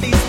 these